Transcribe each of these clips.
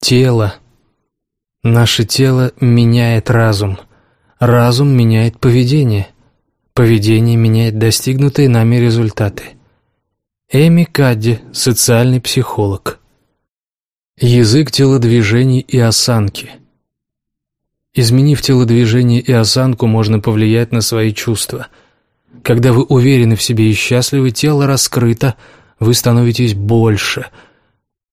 Тело. Наше тело меняет разум. Разум меняет поведение. Поведение меняет достигнутые нами результаты. Эми Кадди, социальный психолог. Язык телодвижений и осанки. Изменив телодвижение и осанку, можно повлиять на свои чувства. Когда вы уверены в себе и счастливы, тело раскрыто, вы становитесь больше.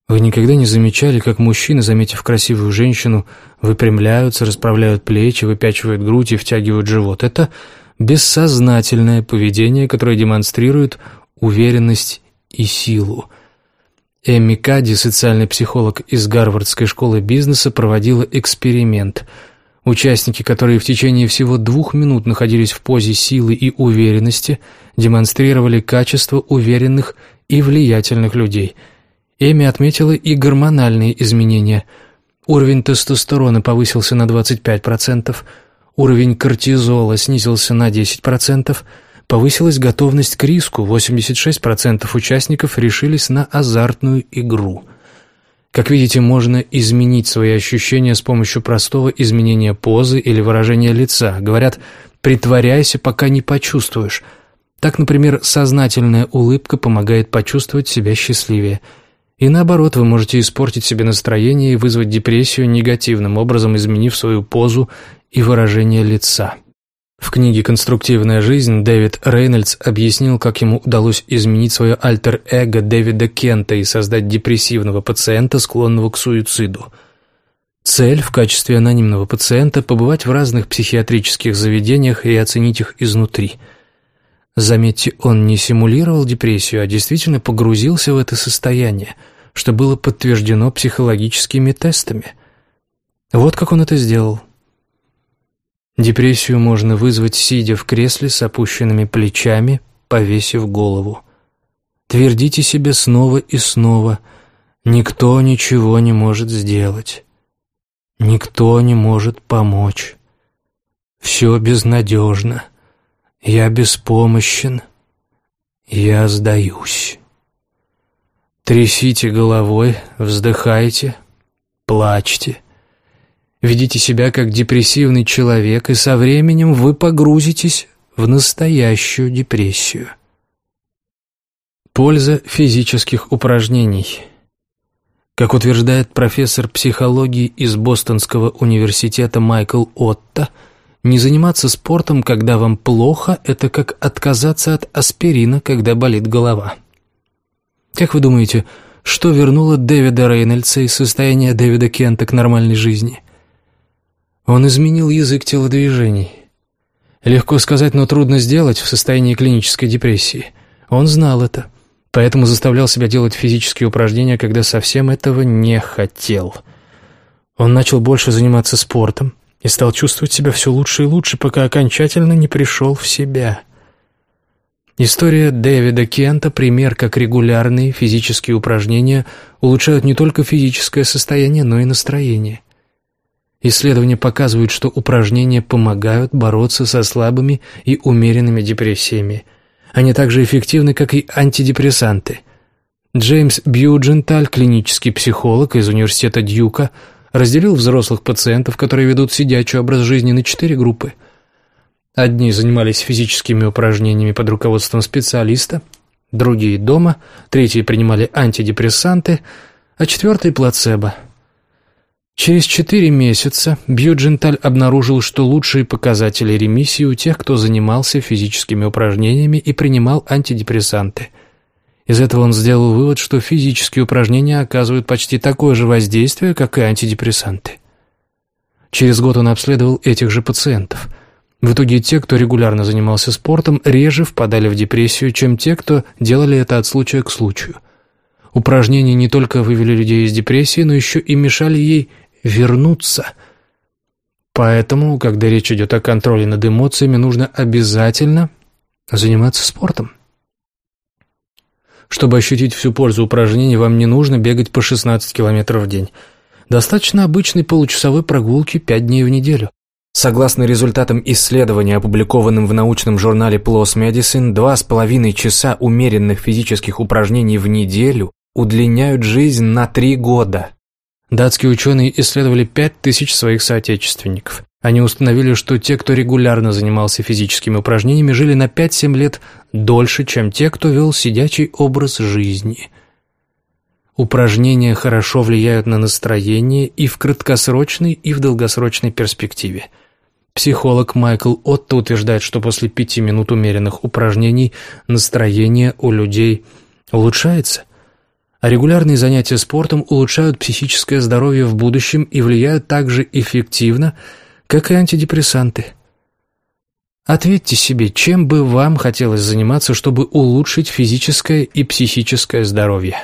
Вы никогда не замечали, как мужчины, заметив красивую женщину, выпрямляются, расправляют плечи, выпячивают грудь и втягивают живот. Это бессознательное поведение, которое демонстрирует уверенность и силу. Эмми Кадди, социальный психолог из Гарвардской школы бизнеса, проводила эксперимент. Участники, которые в течение всего двух минут находились в позе силы и уверенности, демонстрировали качество уверенных и влиятельных людей. Эми отметила и гормональные изменения. Уровень тестостерона повысился на 25%, уровень кортизола снизился на 10%, повысилась готовность к риску, 86% участников решились на азартную игру. Как видите, можно изменить свои ощущения с помощью простого изменения позы или выражения лица. Говорят, притворяйся, пока не почувствуешь. Так, например, сознательная улыбка помогает почувствовать себя счастливее. И наоборот, вы можете испортить себе настроение и вызвать депрессию негативным образом, изменив свою позу и выражение лица. В книге «Конструктивная жизнь» Дэвид Рейнольдс объяснил, как ему удалось изменить свое альтер-эго Дэвида Кента и создать депрессивного пациента, склонного к суициду. Цель в качестве анонимного пациента – побывать в разных психиатрических заведениях и оценить их изнутри. Заметьте, он не симулировал депрессию, а действительно погрузился в это состояние, что было подтверждено психологическими тестами. Вот как он это сделал – Депрессию можно вызвать, сидя в кресле с опущенными плечами, повесив голову. Твердите себе снова и снова «Никто ничего не может сделать. Никто не может помочь. Все безнадежно. Я беспомощен. Я сдаюсь». Трясите головой, вздыхайте, плачьте. Ведите себя как депрессивный человек, и со временем вы погрузитесь в настоящую депрессию. Польза физических упражнений. Как утверждает профессор психологии из Бостонского университета Майкл Отто, не заниматься спортом, когда вам плохо, это как отказаться от аспирина, когда болит голова. Как вы думаете, что вернуло Дэвида Рейнольдса из состояния Дэвида Кента к нормальной жизни? Он изменил язык телодвижений. Легко сказать, но трудно сделать в состоянии клинической депрессии. Он знал это, поэтому заставлял себя делать физические упражнения, когда совсем этого не хотел. Он начал больше заниматься спортом и стал чувствовать себя все лучше и лучше, пока окончательно не пришел в себя. История Дэвида Кента – пример, как регулярные физические упражнения улучшают не только физическое состояние, но и настроение. Исследования показывают, что упражнения помогают бороться со слабыми и умеренными депрессиями. Они также эффективны, как и антидепрессанты. Джеймс Бьюдженталь, клинический психолог из университета Дьюка, разделил взрослых пациентов, которые ведут сидячий образ жизни, на четыре группы. Одни занимались физическими упражнениями под руководством специалиста, другие дома, третьи принимали антидепрессанты, а четвертый – плацебо – Через четыре месяца Бьюдженталь обнаружил, что лучшие показатели ремиссии у тех, кто занимался физическими упражнениями и принимал антидепрессанты. Из этого он сделал вывод, что физические упражнения оказывают почти такое же воздействие, как и антидепрессанты. Через год он обследовал этих же пациентов. В итоге те, кто регулярно занимался спортом, реже впадали в депрессию, чем те, кто делали это от случая к случаю. Упражнения не только вывели людей из депрессии, но еще и мешали ей вернуться. Поэтому, когда речь идет о контроле над эмоциями, нужно обязательно заниматься спортом. Чтобы ощутить всю пользу упражнений, вам не нужно бегать по 16 километров в день. Достаточно обычной получасовой прогулки 5 дней в неделю. Согласно результатам исследования, опубликованным в научном журнале PLOS Medicine, 2,5 часа умеренных физических упражнений в неделю удлиняют жизнь на 3 года. Датские ученые исследовали 5000 своих соотечественников. Они установили, что те, кто регулярно занимался физическими упражнениями, жили на 5-7 лет дольше, чем те, кто вел сидячий образ жизни. Упражнения хорошо влияют на настроение и в краткосрочной, и в долгосрочной перспективе. Психолог Майкл Отто утверждает, что после пяти минут умеренных упражнений настроение у людей улучшается – а регулярные занятия спортом улучшают психическое здоровье в будущем и влияют так же эффективно, как и антидепрессанты. Ответьте себе, чем бы вам хотелось заниматься, чтобы улучшить физическое и психическое здоровье.